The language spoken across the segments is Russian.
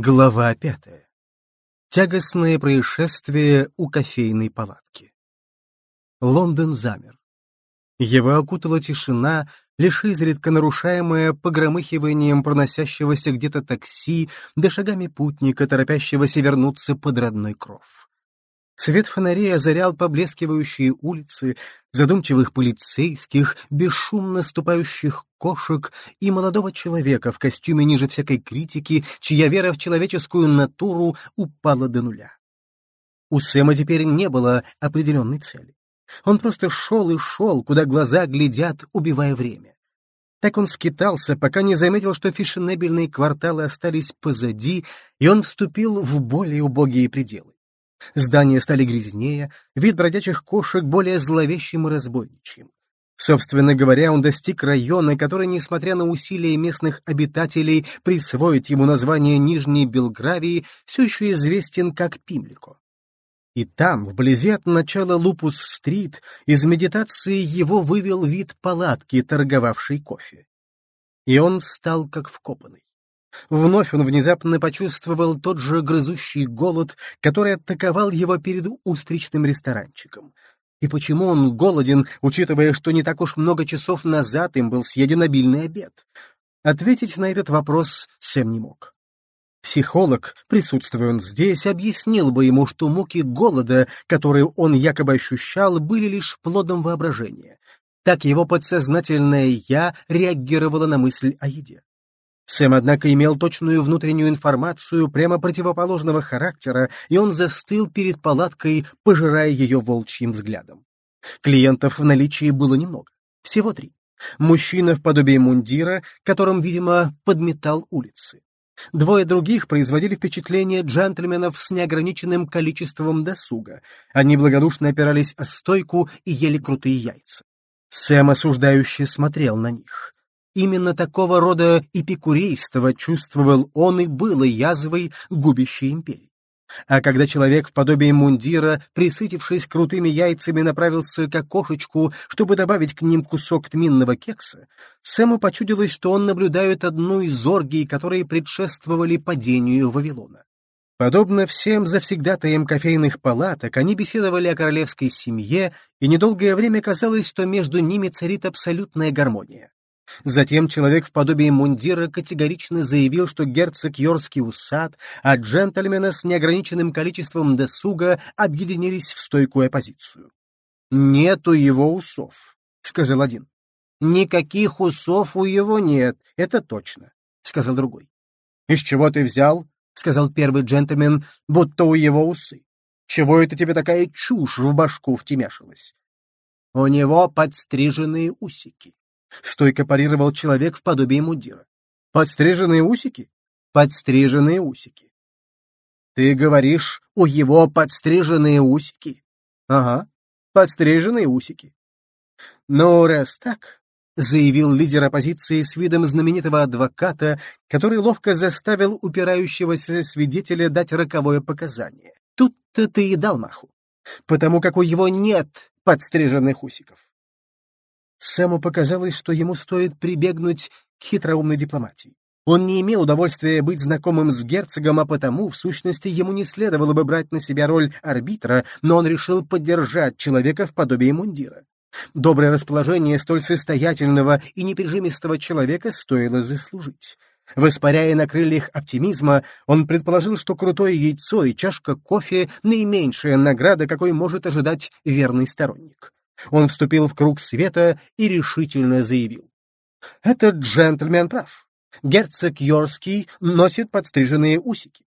Глава пятая. Тягостное происшествие у кофейной палатки. Лондон замер. Его окутала тишина, лишь изредка нарушаемая погромыхиванием проносящегося где-то такси да шагами путника, торопящегося вернуться под родной кров. Свет фонарей озарял поблескивающие улицы, задумчивых полицейских, бесшумно ступающих кошек и молодого человека в костюме ниже всякой критики, чья вера в человеческую натуру упала до нуля. У Сэма теперь не было определенной цели. Он просто шел и шел, куда глаза глядят, убивая время. Так он скитался, пока не заметил, что фешенебельные кварталы остались позади, и он вступил в более убогие пределы. Здания стали грязнее, вид бродячих кошек более зловещим и разбойничьим. Собственно говоря, он достиг района, который, несмотря на усилия местных обитателей присвоить ему название Нижней Белгравии, все еще известен как Пимлико. И там, вблизи от начала Лупус-стрит, из медитации его вывел вид палатки, торговавшей кофе. И он встал как вкопанный. Вновь он внезапно почувствовал тот же грызущий голод, который атаковал его перед устричным ресторанчиком. И почему он голоден, учитывая, что не так уж много часов назад им был съеден обильный обед? Ответить на этот вопрос Сэм не мог. Психолог, присутствуя он здесь, объяснил бы ему, что муки голода, которые он якобы ощущал, были лишь плодом воображения. Так его подсознательное «я» реагировало на мысль о еде. Сэм, однако, имел точную внутреннюю информацию прямо противоположного характера, и он застыл перед палаткой, пожирая ее волчьим взглядом. Клиентов в наличии было немного, всего три. Мужчина в подобии мундира, которым, видимо, подметал улицы. Двое других производили впечатление джентльменов с неограниченным количеством досуга. Они благодушно опирались о стойку и ели крутые яйца. Сэм осуждающе смотрел на них. Именно такого рода эпикурейство чувствовал он и было язвой, губящей империи. А когда человек в подобии мундира, присытившись крутыми яйцами, направился к окошечку, чтобы добавить к ним кусок тминного кекса, Сэму почудилось, что он наблюдает одну из оргий, которые предшествовали падению Вавилона. Подобно всем завсегдатаям кофейных палаток, они беседовали о королевской семье, и недолгое время казалось, что между ними царит абсолютная гармония. Затем человек в подобии мундира категорично заявил, что герцог Йорский усад, а джентльмены с неограниченным количеством досуга объединились в стойкую оппозицию. «Нету его усов», — сказал один. «Никаких усов у его нет, это точно», — сказал другой. «Из чего ты взял?» — сказал первый джентльмен, — «будто у его усы. Чего это тебе такая чушь в башку втемяшилась?» «У него подстриженные усики», Стойко парировал человек в подобии мундира. Подстриженные усики? Подстриженные усики. Ты говоришь, у его подстриженные усики? Ага, подстриженные усики. Ну, раз так, заявил лидер оппозиции с видом знаменитого адвоката, который ловко заставил упирающегося свидетеля дать роковое показание. Тут-то ты и дал маху, потому как у его нет подстриженных усиков. Сэму показалось, что ему стоит прибегнуть к хитроумной дипломатии. Он не имел удовольствия быть знакомым с герцогом, а потому, в сущности, ему не следовало бы брать на себя роль арбитра, но он решил поддержать человека в подобии мундира. Доброе расположение столь состоятельного и неприжимистого человека стоило заслужить. Воспаряя на крыльях оптимизма, он предположил, что крутое яйцо и чашка кофе — наименьшая награда, какой может ожидать верный сторонник. Он вступил в круг света и решительно заявил. «Этот джентльмен прав. Герцог Йорский носит подстриженные усики».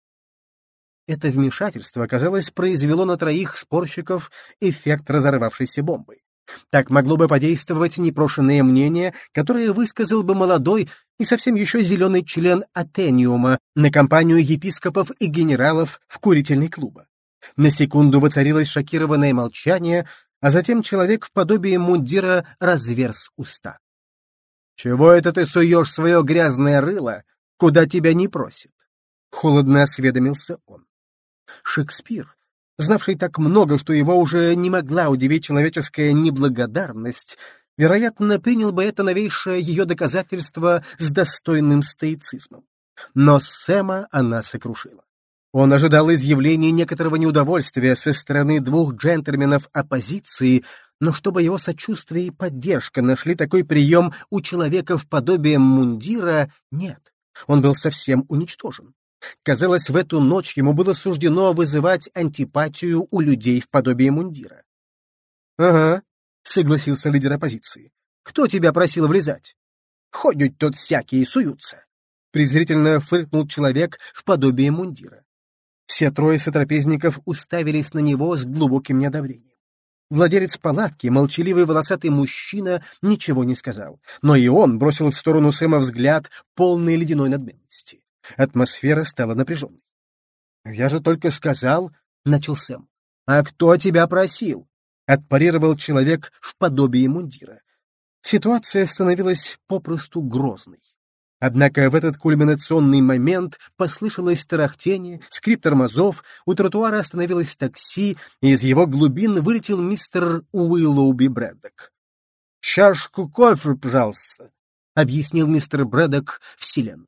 Это вмешательство, казалось, произвело на троих спорщиков эффект разорвавшейся бомбы. Так могло бы подействовать непрошенное мнение, которое высказал бы молодой и совсем еще зеленый член Атениума на компанию епископов и генералов в курительной клуба. На секунду воцарилось шокированное молчание, а затем человек в подобии мундира разверз уста. «Чего это ты суешь свое грязное рыло, куда тебя не просят?» — холодно осведомился он. Шекспир, знавший так много, что его уже не могла удивить человеческая неблагодарность, вероятно, принял бы это новейшее ее доказательство с достойным стоицизмом. Но Сэма она сокрушила. Он ожидал изъявления некоторого неудовольствия со стороны двух джентльменов оппозиции, но чтобы его сочувствие и поддержка нашли такой прием у человека в подобии мундира, нет. Он был совсем уничтожен. Казалось, в эту ночь ему было суждено вызывать антипатию у людей в подобии мундира. — Ага, — согласился лидер оппозиции. — Кто тебя просил влезать? Ходят тут всякие суются. Презрительно фыркнул человек в подобии мундира. Все трое сотрапезников уставились на него с глубоким неодобрением. Владелец палатки, молчаливый волосатый мужчина, ничего не сказал, но и он бросил в сторону Сэма взгляд, полный ледяной надменности. Атмосфера стала напряженной. «Я же только сказал», — начал Сэм. «А кто тебя просил?» — отпарировал человек в подобии мундира. Ситуация становилась попросту грозной. Однако в этот кульминационный момент послышалось тарахтение, скрип тормозов, у тротуара остановилось такси, и из его глубин вылетел мистер Уиллоуби Брэддок. «Чашку кофе, пожалуйста», — объяснил мистер Брэддок вселенной.